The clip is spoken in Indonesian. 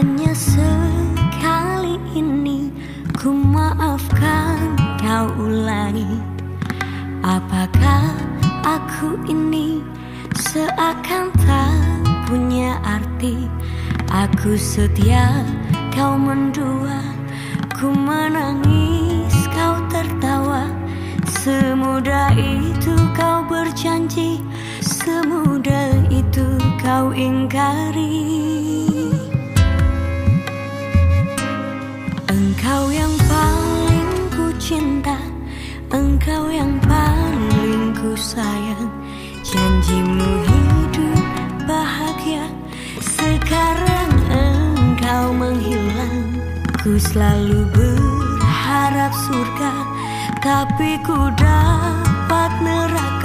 Hanya sekali ini ku maafkan kau ulangi. Apakah aku ini seakan tak punya arti? Aku setia kau mendua Ku menangis kau tertawa. Semudah itu kau berjanji Semudah itu kau ingkari Engkau yang paling ku sayang. Janjimu hidup bahagia Sekarang engkau menghilang. Ku selalu berharap surga Tapi ku dapat neraka